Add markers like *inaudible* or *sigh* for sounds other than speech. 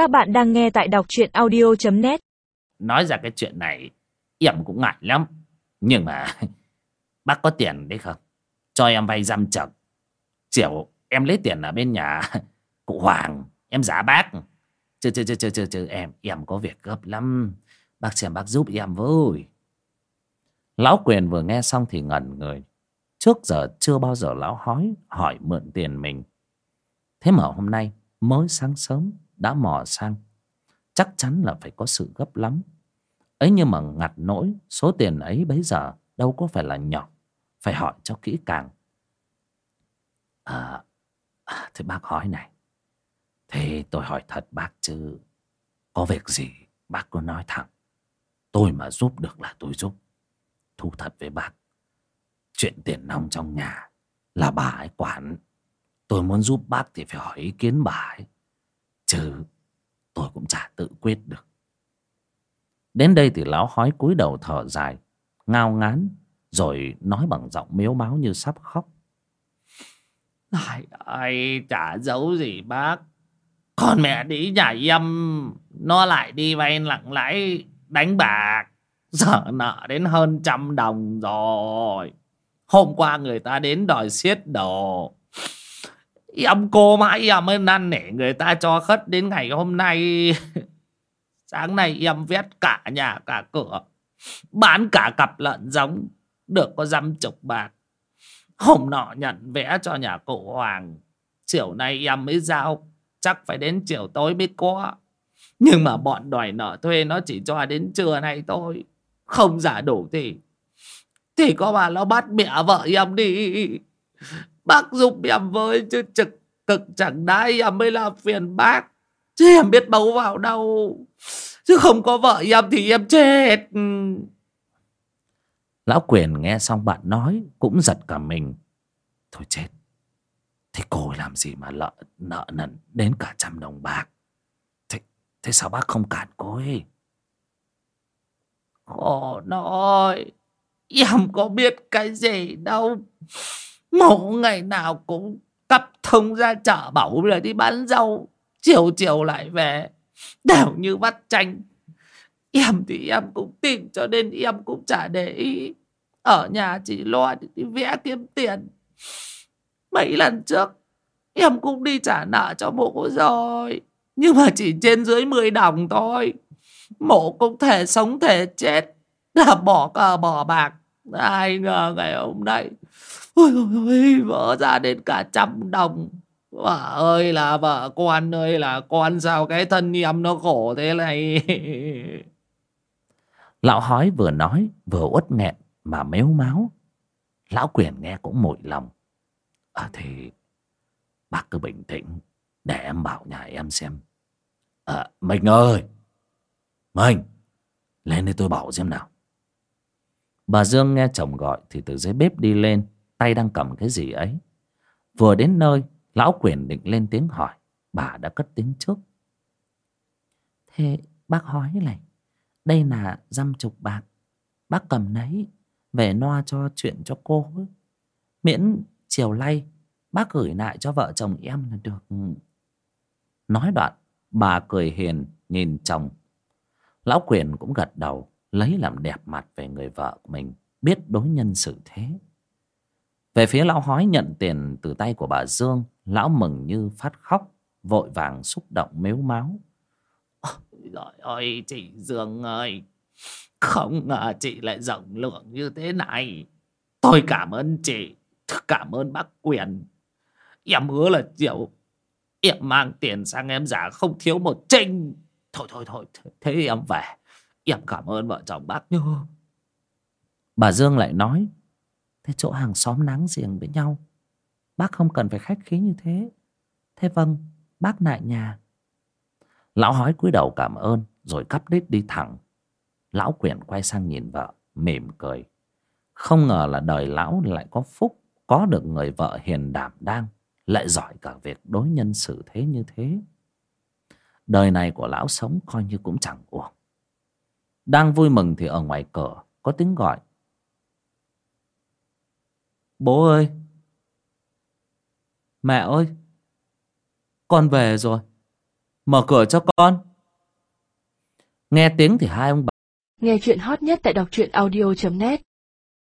Các bạn đang nghe tại đọc truyện audio.net Nói ra cái chuyện này Em cũng ngại lắm. Nhưng mà *laughs* Bác có tiền đấy không? Cho em vay dăm chật Chiều em lấy tiền ở bên nhà *laughs* Cụ Hoàng Em giả bác. Chứ chứ chứ chứ chứ, chứ em Em có việc gấp lắm. Bác xem bác giúp em với. Lão quyền vừa nghe xong thì ngẩn người. Trước giờ chưa bao giờ lão hói Hỏi mượn tiền mình. Thế mà hôm nay mới sáng sớm đã mò sang. Chắc chắn là phải có sự gấp lắm. Ấy nhưng mà ngặt nỗi số tiền ấy bấy giờ đâu có phải là nhỏ. Phải hỏi cho kỹ càng. À, à thế bác hỏi này. Thế tôi hỏi thật bác chứ. Có việc gì bác cứ nói thẳng. Tôi mà giúp được là tôi giúp. Thu thật với bác. Chuyện tiền nong trong nhà là bà ấy quản. Tôi muốn giúp bác thì phải hỏi ý kiến bà ấy chứ tôi cũng chả tự quyết được. Đến đây thì lão hói cúi đầu thở dài, ngao ngán, rồi nói bằng giọng miếu máu như sắp khóc. Ai ai chả giấu gì, bác. Con mẹ đi nhà yâm, nó lại đi vay lặng lãi, đánh bạc. Sợ nợ đến hơn trăm đồng rồi. Hôm qua người ta đến đòi xiết đồ. Em cô mãi em mới năn nể người ta cho khất đến ngày hôm nay. *laughs* Sáng nay em vét cả nhà, cả cửa. Bán cả cặp lợn giống. Được có dăm chục bạc. Hôm nọ nhận vẽ cho nhà cụ Hoàng. Chiều nay em mới giao. Chắc phải đến chiều tối mới có. Nhưng mà bọn đòi nợ thuê nó chỉ cho đến trưa nay thôi. Không giả đủ thì. Thì có bà nó bắt mẹ vợ em đi. Bác giúp em với chứ trực cực chẳng đai em mới là phiền bác. Chứ em biết bấu vào đâu. Chứ không có vợ em thì em chết. Lão quyền nghe xong bạn nói cũng giật cả mình. Thôi chết. Thế cô làm gì mà lợ, nợ nần đến cả trăm đồng bạc. Thế, thế sao bác không cản cô ấy? Khổ nỗi. Em có biết cái gì đâu. Mộ ngày nào cũng cắp thông ra chợ bảo là đi bán rau. Chiều chiều lại về. Đều như bắt chanh Em thì em cũng tin cho nên em cũng chả để ý. Ở nhà chỉ lo đi vẽ kiếm tiền. Mấy lần trước, em cũng đi trả nợ cho bố rồi. Nhưng mà chỉ trên dưới 10 đồng thôi. Mộ cũng thể sống thể chết. Là bỏ cờ bỏ bạc. Ai ngờ ngày hôm nay, Ôi ôi, vỡ ra đến cả trăm đồng. Vợ ơi là vợ con ơi là con, sao cái thân em nó khổ thế này? *laughs* Lão hói vừa nói, vừa uất nghẹn mà mếu máu. Lão quyền nghe cũng mội lòng. À thì bác cứ bình tĩnh, để em bảo nhà em xem. À Mình ơi! Mình Lên đây tôi bảo xem nào. Bà Dương nghe chồng gọi thì từ dưới bếp đi lên, tay đang cầm cái gì ấy. Vừa đến nơi, lão quyền định lên tiếng hỏi, bà đã cất tiếng trước. Thế bác hỏi này, đây là dăm chục bạc, bác cầm lấy về noa cho chuyện cho cô. Ấy. miễn chiều lay, bác gửi lại cho vợ chồng em là được. Nói đoạn, bà cười hiền, nhìn chồng. Lão quyền cũng gật đầu lấy làm đẹp mặt về người vợ của mình, biết đối nhân xử thế. Về phía lão hói nhận tiền từ tay của bà Dương, Lão mừng như phát khóc, Vội vàng xúc động mếu máu. Ôi ơi, chị Dương ơi, Không ngờ chị lại rộng lượng như thế này. Tôi cảm ơn chị Cảm ơn bác Quyền. Em hứa là chiều Em mang tiền sang em giả không thiếu một trinh Thôi thôi thôi Thế em về. Em cảm ơn vợ chồng bác nhớ Bà Dương lại nói, Thế chỗ hàng xóm nắng giềng với nhau, Bác không cần phải khách khí như thế. Thế vâng Bác lại nhà. Lão hói cúi đầu cảm ơn, Rồi cắp đít đi thẳng. Lão quyển quay sang nhìn vợ, Mỉm cười. Không ngờ là đời lão lại có phúc, Có được người vợ hiền đảm đang, Lại giỏi cả việc đối nhân xử thế như thế. Đời này của lão sống coi như cũng chẳng uổng. Đang vui mừng thì ở ngoài cửa, Có tiếng gọi. Bố ơi! Mẹ ơi! Con về rồi. Mở cửa cho con. Nghe tiếng thì hai ông bà Nghe chuyện hot nhất tại đọc truyện audio.net